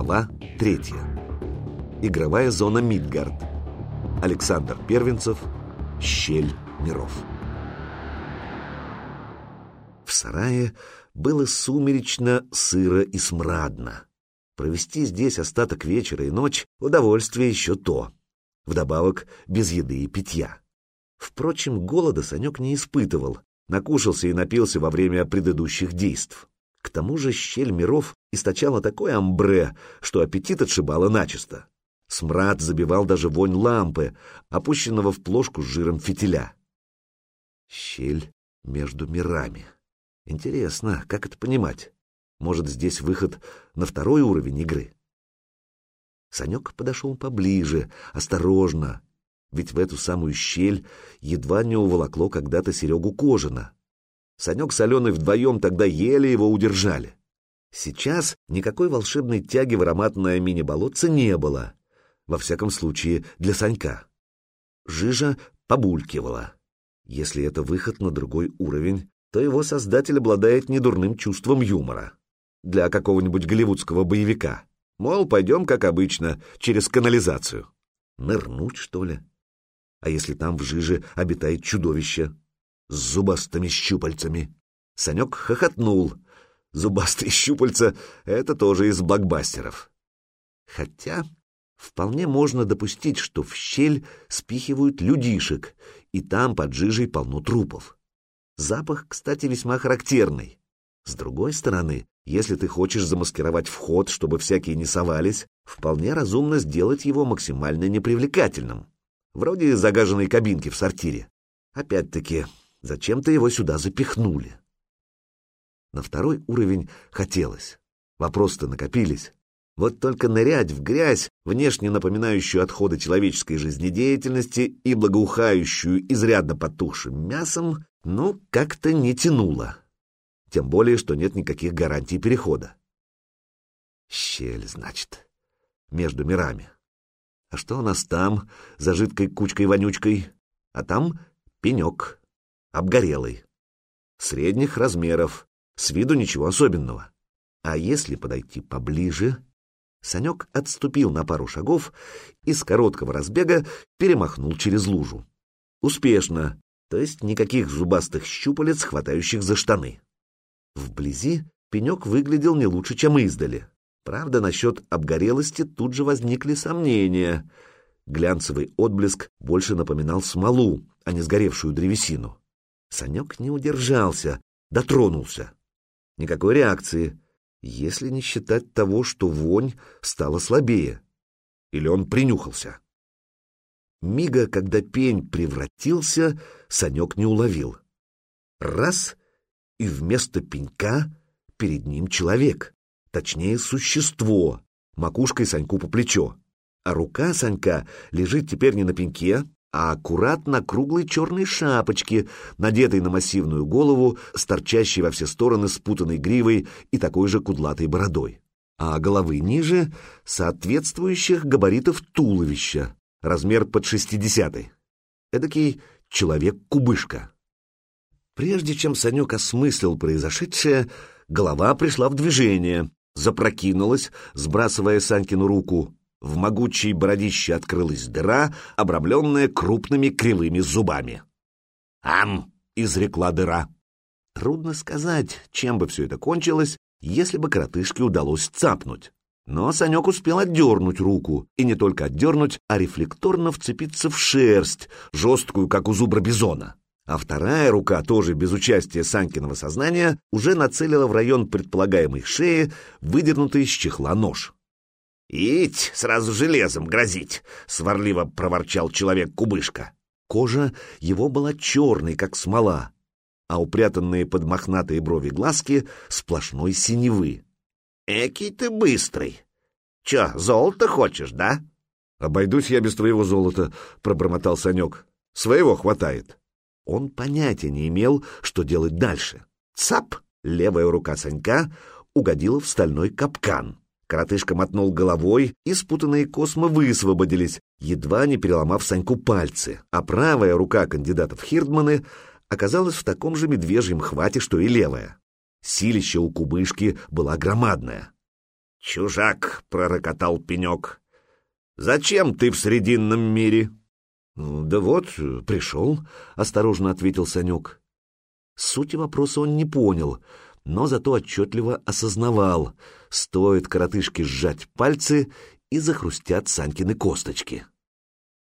Глава третья. Игровая зона Мидгард. Александр Первенцев. Щель миров. В сарае было сумеречно, сыро и смрадно. Провести здесь остаток вечера и ночь — удовольствие еще то. Вдобавок, без еды и питья. Впрочем, голода Санек не испытывал, накушался и напился во время предыдущих действий. К тому же щель миров источала такое амбре, что аппетит отшибало начисто. Смрад забивал даже вонь лампы, опущенного в плошку с жиром фитиля. Щель между мирами. Интересно, как это понимать? Может, здесь выход на второй уровень игры? Санек подошел поближе, осторожно, ведь в эту самую щель едва не уволокло когда-то Серегу Кожина. Санек с Аленой вдвоем тогда еле его удержали. Сейчас никакой волшебной тяги в ароматное мини-болотце не было. Во всяком случае, для Санька. Жижа побулькивала. Если это выход на другой уровень, то его создатель обладает недурным чувством юмора. Для какого-нибудь голливудского боевика. Мол, пойдем, как обычно, через канализацию. Нырнуть, что ли? А если там в жиже обитает чудовище? С зубастыми щупальцами. Санек хохотнул. Зубастые щупальца — это тоже из блокбастеров. Хотя вполне можно допустить, что в щель спихивают людишек, и там под жижей полно трупов. Запах, кстати, весьма характерный. С другой стороны, если ты хочешь замаскировать вход, чтобы всякие не совались, вполне разумно сделать его максимально непривлекательным. Вроде загаженной кабинки в сортире. Опять-таки, Зачем-то его сюда запихнули. На второй уровень хотелось. Вопросы-то накопились. Вот только нырять в грязь, внешне напоминающую отходы человеческой жизнедеятельности и благоухающую изрядно потухшим мясом, ну, как-то не тянуло. Тем более, что нет никаких гарантий перехода. Щель, значит, между мирами. А что у нас там, за жидкой кучкой-вонючкой? А там пенек обгорелый, средних размеров, с виду ничего особенного. А если подойти поближе... Санек отступил на пару шагов и с короткого разбега перемахнул через лужу. Успешно, то есть никаких зубастых щупалец, хватающих за штаны. Вблизи пенек выглядел не лучше, чем издали. Правда, насчет обгорелости тут же возникли сомнения. Глянцевый отблеск больше напоминал смолу, а не сгоревшую древесину. Санек не удержался, дотронулся. Никакой реакции, если не считать того, что вонь стала слабее. Или он принюхался. Мига, когда пень превратился, Санек не уловил. Раз — и вместо пенька перед ним человек, точнее, существо, макушкой Саньку по плечо. А рука Санька лежит теперь не на пеньке, а аккуратно круглой черной шапочке, надетой на массивную голову, с торчащей во все стороны спутанной гривой и такой же кудлатой бородой. А головы ниже — соответствующих габаритов туловища, размер под шестидесятый. Эдакий человек-кубышка. Прежде чем Санек осмыслил произошедшее, голова пришла в движение, запрокинулась, сбрасывая Санькину руку, в могучей бородище открылась дыра, обрамленная крупными кривыми зубами. «Ам!» — изрекла дыра. Трудно сказать, чем бы все это кончилось, если бы коротышке удалось цапнуть. Но Санек успел отдернуть руку, и не только отдернуть, а рефлекторно вцепиться в шерсть, жесткую, как у зубра бизона. А вторая рука, тоже без участия Санькиного сознания, уже нацелила в район предполагаемой шеи выдернутый из чехла нож. «Ить, сразу железом грозить!» — сварливо проворчал человек-кубышка. Кожа его была черной, как смола, а упрятанные под мохнатые брови глазки сплошной синевы. «Экий ты быстрый! Чё, золото хочешь, да?» «Обойдусь я без твоего золота», — пробормотал Санек. «Своего хватает». Он понятия не имел, что делать дальше. Цап! Левая рука Санька угодила в стальной капкан. Коротышка мотнул головой, и спутанные космы высвободились, едва не переломав Саньку пальцы, а правая рука кандидата в Хирдманы оказалась в таком же медвежьем хвате, что и левая. Силище у кубышки была громадное. «Чужак!» — пророкотал пенек. «Зачем ты в Срединном мире?» «Да вот, пришел», — осторожно ответил Санек. Сути вопроса он не понял, но зато отчетливо осознавал. Стоит коротышке сжать пальцы, и захрустят Санькины косточки.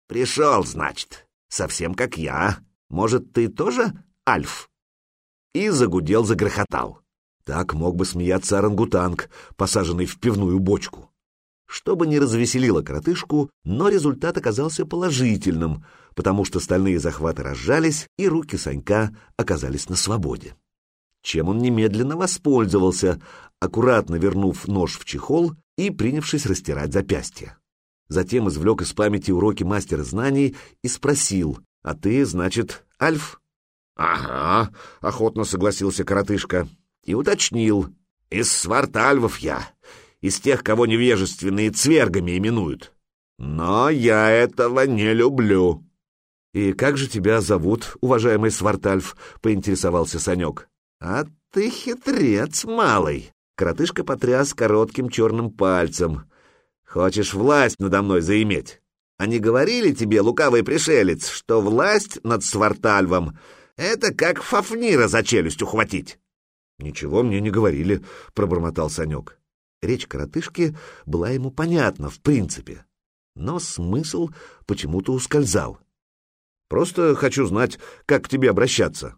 «Пришел, значит, совсем как я. Может, ты тоже Альф?» И загудел, загрохотал. Так мог бы смеяться орангутанг, посаженный в пивную бочку. Чтобы не развеселило коротышку, но результат оказался положительным, потому что стальные захваты разжались, и руки Санька оказались на свободе. Чем он немедленно воспользовался, аккуратно вернув нож в чехол и принявшись растирать запястье. Затем извлек из памяти уроки мастера знаний и спросил, «А ты, значит, Альф?» «Ага», — охотно согласился коротышка и уточнил, «Из свартальвов я, из тех, кого невежественные цвергами именуют. Но я этого не люблю». «И как же тебя зовут, уважаемый Свартальф?» — поинтересовался Санек. «А ты хитрец малый!» Коротышка потряс коротким черным пальцем. «Хочешь власть надо мной заиметь? А не говорили тебе, лукавый пришелец, что власть над Свартальвом — это как Фафнира за челюсть ухватить?» «Ничего мне не говорили», — пробормотал Санек. Речь коротышки была ему понятна в принципе, но смысл почему-то ускользал. «Просто хочу знать, как к тебе обращаться».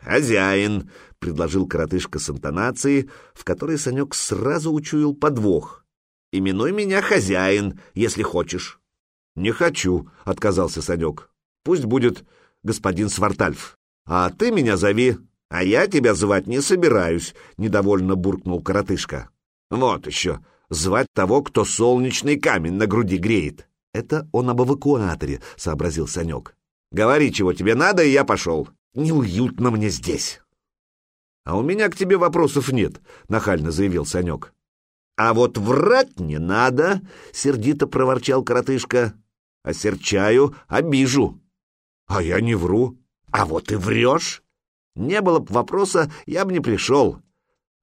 «Хозяин», — предложил коротышка с интонацией, в которой Санек сразу учуял подвох. «Именуй меня хозяин, если хочешь». «Не хочу», — отказался Санек. «Пусть будет господин Свартальф. А ты меня зови». «А я тебя звать не собираюсь», — недовольно буркнул коротышка. «Вот еще, звать того, кто солнечный камень на груди греет». «Это он об эвакуаторе», — сообразил Санек. «Говори, чего тебе надо, и я пошел». Неуютно мне здесь. — А у меня к тебе вопросов нет, — нахально заявил Санек. — А вот врать не надо, — сердито проворчал коротышка. — Осерчаю, обижу. — А я не вру. — А вот и врешь. Не было б вопроса, я бы не пришел.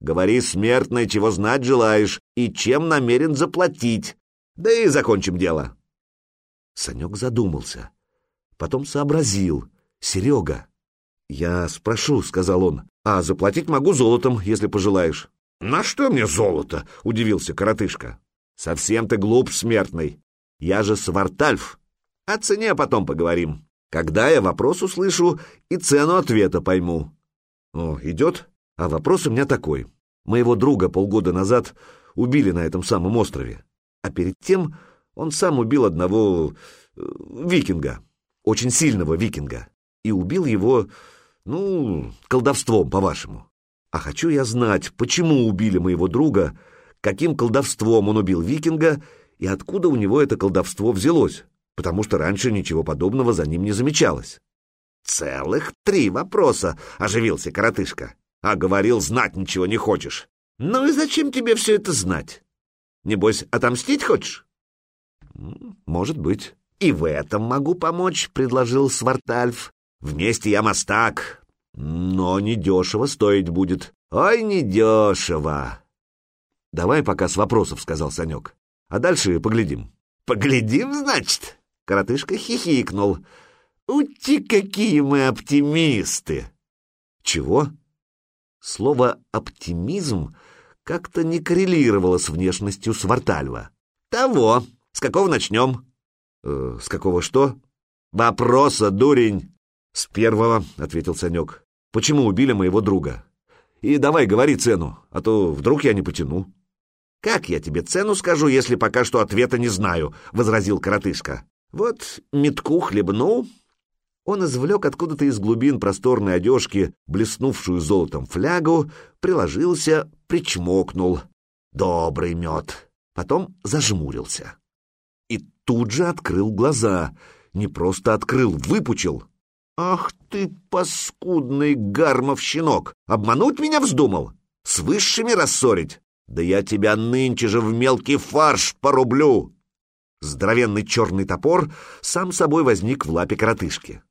Говори, смертный, чего знать желаешь и чем намерен заплатить. Да и закончим дело. Санек задумался. Потом сообразил. Серега. «Я спрошу», — сказал он, — «а заплатить могу золотом, если пожелаешь». «На что мне золото?» — удивился коротышка. «Совсем ты глуп, смертный. Я же Свартальф. О цене потом поговорим. Когда я вопрос услышу и цену ответа пойму». «О, идет? А вопрос у меня такой. Моего друга полгода назад убили на этом самом острове. А перед тем он сам убил одного э, викинга, очень сильного викинга, и убил его ну, колдовством, по-вашему. А хочу я знать, почему убили моего друга, каким колдовством он убил викинга и откуда у него это колдовство взялось, потому что раньше ничего подобного за ним не замечалось. «Целых три вопроса», — оживился коротышка. «А говорил, знать ничего не хочешь. Ну и зачем тебе все это знать? Небось, отомстить хочешь?» «Может быть». «И в этом могу помочь», — предложил Свартальф. Вместе я мастак, но недешево стоить будет. Ой, недешево. Давай пока с вопросов, сказал Санек. А дальше поглядим. Поглядим, значит? Коротышка хихикнул. Ути, какие мы оптимисты! Чего? Слово «оптимизм» как-то не коррелировало с внешностью Свартальва. Того. С какого начнем? Э, с какого что? Вопроса, дурень. «С первого», — ответил Санек. «Почему убили моего друга? И давай говори цену, а то вдруг я не потяну». «Как я тебе цену скажу, если пока что ответа не знаю?» — возразил коротышка. «Вот метку хлебну». Он извлек откуда-то из глубин просторной одежки блеснувшую золотом флягу, приложился, причмокнул. Добрый мед. Потом зажмурился. И тут же открыл глаза. Не просто открыл, выпучил. «Ах ты, паскудный гармов щенок! Обмануть меня вздумал? С высшими рассорить? Да я тебя нынче же в мелкий фарш порублю!» Здоровенный черный топор сам собой возник в лапе коротышки.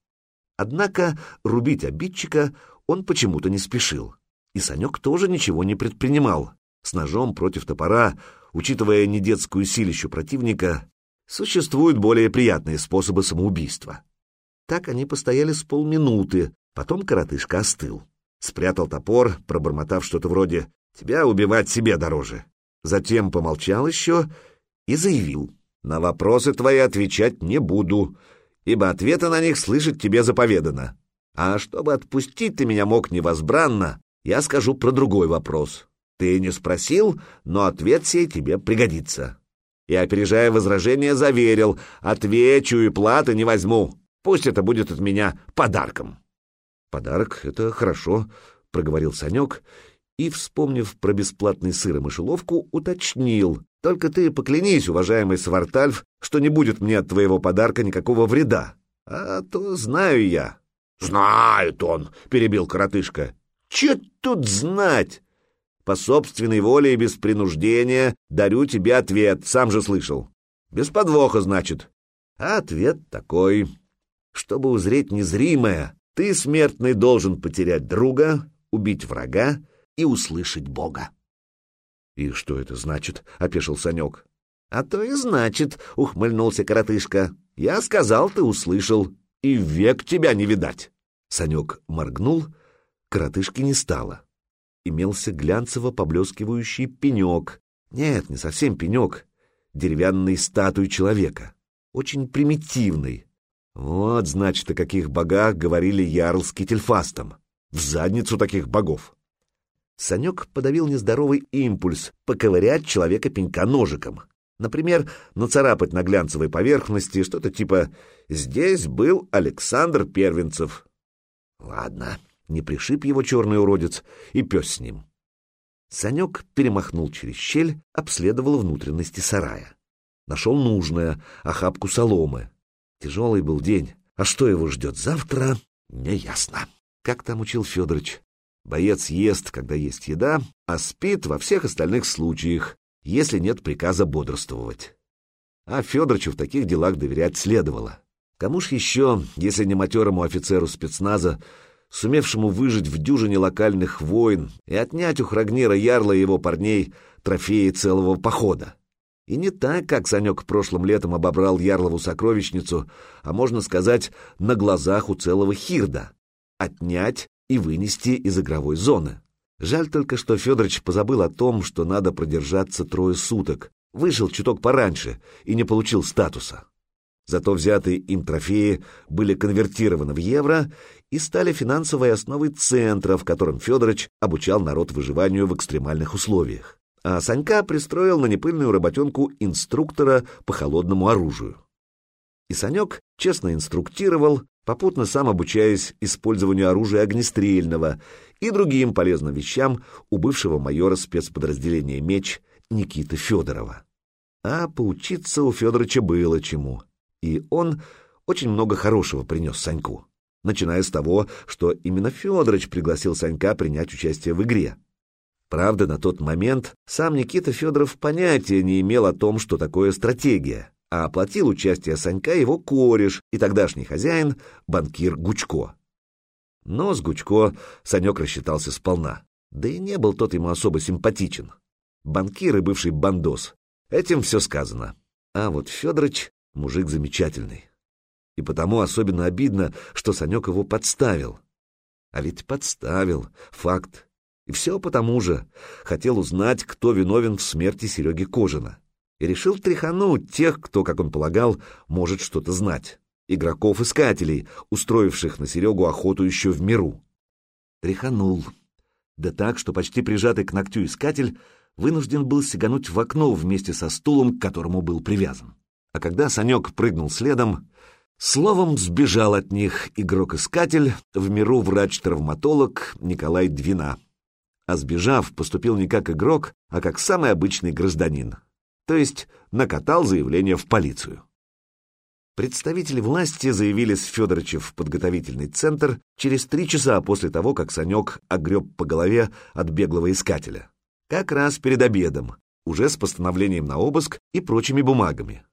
Однако рубить обидчика он почему-то не спешил. И Санек тоже ничего не предпринимал. С ножом против топора учитывая недетскую силищу противника, существуют более приятные способы самоубийства. Так они постояли с полминуты, потом коротышка остыл. Спрятал топор, пробормотав что-то вроде «Тебя убивать себе дороже». Затем помолчал еще и заявил «На вопросы твои отвечать не буду, ибо ответы на них слышать тебе заповедано. А чтобы отпустить ты меня мог невозбранно, я скажу про другой вопрос. Ты не спросил, но ответ сей тебе пригодится». И, опережая возражение, заверил «Отвечу и платы не возьму». Пусть это будет от меня подарком. Подарок — это хорошо, — проговорил Санек и, вспомнив про бесплатный сыр и мышеловку, уточнил. Только ты поклянись, уважаемый Свартальф, что не будет мне от твоего подарка никакого вреда. А то знаю я. — Знает он, — перебил коротышка. — Че тут знать? По собственной воле и без принуждения дарю тебе ответ, сам же слышал. Без подвоха, значит. Ответ такой. Чтобы узреть незримое, ты, смертный, должен потерять друга, убить врага и услышать Бога. — И что это значит? — опешил Санек. — А то и значит, — ухмыльнулся коротышка. — Я сказал, ты услышал, и век тебя не видать. Санек моргнул, коротышки не стало. Имелся глянцево поблескивающий пенек. Нет, не совсем пенек, деревянный статуй человека. Очень примитивный, вот, значит, о каких богах говорили Ярл с Кительфастом. В задницу таких богов. Санек подавил нездоровый импульс поковырять человека пенька ножиком. Например, нацарапать на глянцевой поверхности что-то типа «Здесь был Александр Первенцев». Ладно, не пришиб его черный уродец, и пес с ним. Санек перемахнул через щель, обследовал внутренности сарая. Нашел нужное — охапку соломы. Тяжелый был день, а что его ждет завтра, неясно. Как там учил Федорович? Боец ест, когда есть еда, а спит во всех остальных случаях, если нет приказа бодрствовать. А Федоровичу в таких делах доверять следовало. Кому ж еще, если не матерому офицеру спецназа, сумевшему выжить в дюжине локальных войн и отнять у Храгнира Ярла и его парней трофеи целого похода? И не так, как Санек прошлым летом обобрал Ярлову сокровищницу, а, можно сказать, на глазах у целого Хирда. Отнять и вынести из игровой зоны. Жаль только, что Федорович позабыл о том, что надо продержаться трое суток, вышел чуток пораньше и не получил статуса. Зато взятые им трофеи были конвертированы в евро и стали финансовой основой центра, в котором Федорович обучал народ выживанию в экстремальных условиях а Санька пристроил на непыльную работенку инструктора по холодному оружию. И Санек честно инструктировал, попутно сам обучаясь использованию оружия огнестрельного и другим полезным вещам у бывшего майора спецподразделения «Меч» Никиты Федорова. А поучиться у Федоровича было чему, и он очень много хорошего принес Саньку, начиная с того, что именно Федорович пригласил Санька принять участие в игре. Правда, на тот момент сам Никита Федоров понятия не имел о том, что такое стратегия, а оплатил участие Санька его кореш и тогдашний хозяин, банкир Гучко. Но с Гучко Санек рассчитался сполна, да и не был тот ему особо симпатичен. Банкир и бывший бандос. Этим все сказано. А вот Федорович — мужик замечательный. И потому особенно обидно, что Санек его подставил. А ведь подставил, факт. И все потому же хотел узнать, кто виновен в смерти Сереги Кожина. И решил тряхануть тех, кто, как он полагал, может что-то знать. Игроков-искателей, устроивших на Серегу охоту еще в миру. Тряханул. Да так, что почти прижатый к ногтю искатель вынужден был сигануть в окно вместе со стулом, к которому был привязан. А когда Санек прыгнул следом, словом сбежал от них игрок-искатель, в миру врач-травматолог Николай Двина а сбежав, поступил не как игрок, а как самый обычный гражданин. То есть накатал заявление в полицию. Представители власти заявились Федоровича в подготовительный центр через три часа после того, как Санек огреб по голове от беглого искателя. Как раз перед обедом, уже с постановлением на обыск и прочими бумагами.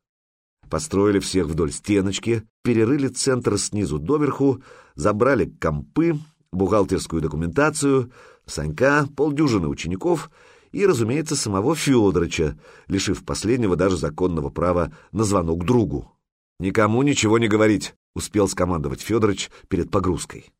Построили всех вдоль стеночки, перерыли центр снизу доверху, забрали компы, бухгалтерскую документацию, Санька, полдюжины учеников и, разумеется, самого Федорыча, лишив последнего даже законного права на звонок другу. «Никому ничего не говорить», — успел скомандовать Федорович перед погрузкой.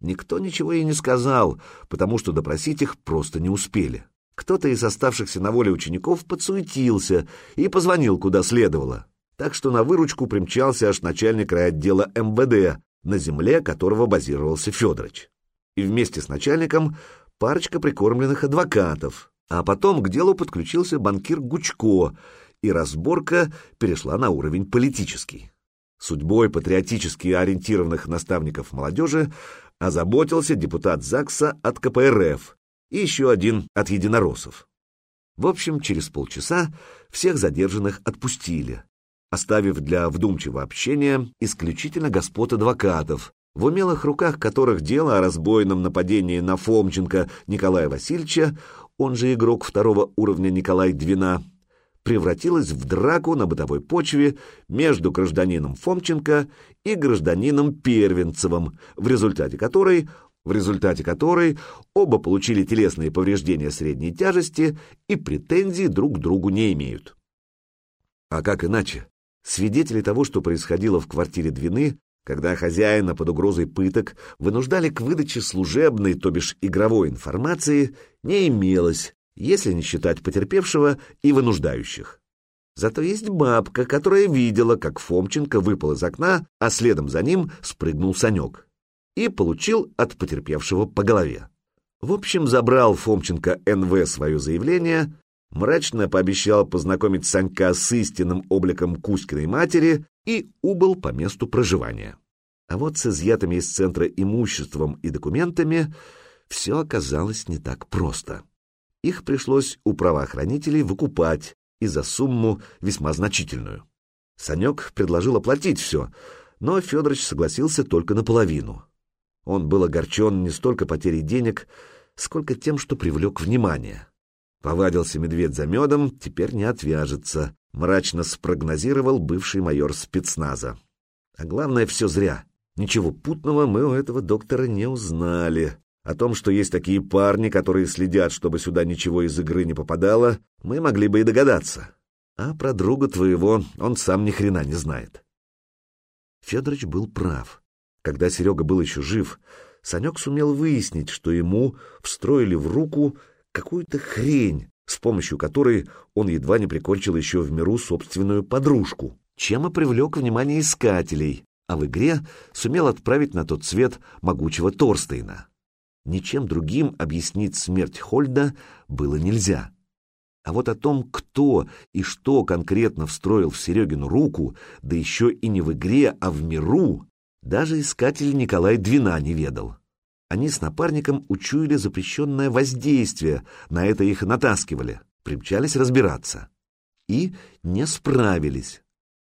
Никто ничего и не сказал, потому что допросить их просто не успели. Кто-то из оставшихся на воле учеников подсуетился и позвонил куда следовало. Так что на выручку примчался аж начальник райотдела МВД, на земле которого базировался Федорович. И вместе с начальником парочка прикормленных адвокатов. А потом к делу подключился банкир Гучко, и разборка перешла на уровень политический. Судьбой патриотически ориентированных наставников молодежи озаботился депутат ЗАГСа от КПРФ и еще один от единороссов. В общем, через полчаса всех задержанных отпустили, оставив для вдумчивого общения исключительно господ адвокатов, в умелых руках которых дело о разбойном нападении на Фомченко Николая Васильевича, он же игрок второго уровня Николай Двина, превратилось в драку на бытовой почве между гражданином Фомченко и гражданином Первенцевым, в результате которой в результате которой оба получили телесные повреждения средней тяжести и претензий друг к другу не имеют. А как иначе? Свидетели того, что происходило в квартире Двины, когда хозяина под угрозой пыток вынуждали к выдаче служебной, то бишь игровой информации, не имелось, если не считать потерпевшего и вынуждающих. Зато есть бабка, которая видела, как Фомченко выпал из окна, а следом за ним спрыгнул Санек и получил от потерпевшего по голове. В общем, забрал Фомченко НВ свое заявление, мрачно пообещал познакомить Санька с истинным обликом Кузькиной матери и убыл по месту проживания. А вот с изъятыми из центра имуществом и документами все оказалось не так просто. Их пришлось у правоохранителей выкупать и за сумму весьма значительную. Санек предложил оплатить все, но Федорович согласился только наполовину. Он был огорчен не столько потерей денег, сколько тем, что привлек внимание. Повадился медведь за медом, теперь не отвяжется, мрачно спрогнозировал бывший майор спецназа. А главное, все зря. Ничего путного мы у этого доктора не узнали. О том, что есть такие парни, которые следят, чтобы сюда ничего из игры не попадало, мы могли бы и догадаться. А про друга твоего он сам ни хрена не знает. Федорович был прав. Когда Серега был еще жив, Санек сумел выяснить, что ему встроили в руку какую-то хрень, с помощью которой он едва не прикончил еще в миру собственную подружку, чем и привлек внимание искателей, а в игре сумел отправить на тот свет могучего Торстейна. Ничем другим объяснить смерть Хольда было нельзя. А вот о том, кто и что конкретно встроил в Серегину руку, да еще и не в игре, а в миру, даже искатель Николай Двина не ведал. Они с напарником учуяли запрещенное воздействие, на это их натаскивали, примчались разбираться. И не справились.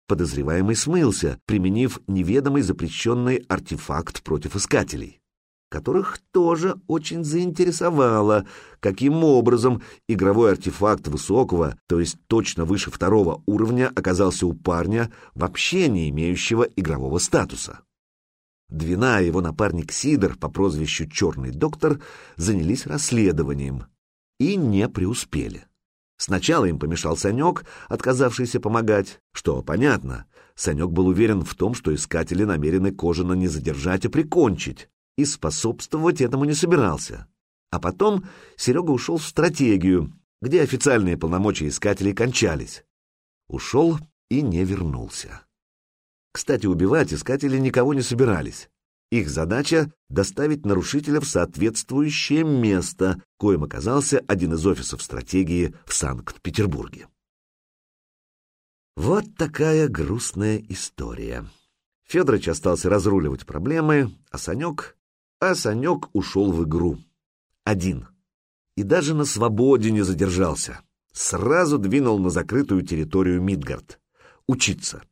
Подозреваемый смылся, применив неведомый запрещенный артефакт против искателей, которых тоже очень заинтересовало, каким образом игровой артефакт высокого, то есть точно выше второго уровня, оказался у парня, вообще не имеющего игрового статуса. Двина и его напарник Сидор по прозвищу «Черный доктор» занялись расследованием и не преуспели. Сначала им помешал Санек, отказавшийся помогать, что понятно. Санек был уверен в том, что искатели намерены Кожина не задержать, а прикончить, и способствовать этому не собирался. А потом Серега ушел в стратегию, где официальные полномочия искателей кончались. Ушел и не вернулся. Кстати, убивать искатели никого не собирались. Их задача — доставить нарушителя в соответствующее место, коим оказался один из офисов стратегии в Санкт-Петербурге. Вот такая грустная история. Федорович остался разруливать проблемы, а Санек... А Санек ушел в игру. Один. И даже на свободе не задержался. Сразу двинул на закрытую территорию Мидгард. Учиться.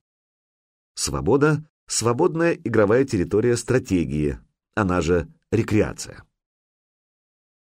Свобода — свободная игровая территория стратегии, она же рекреация.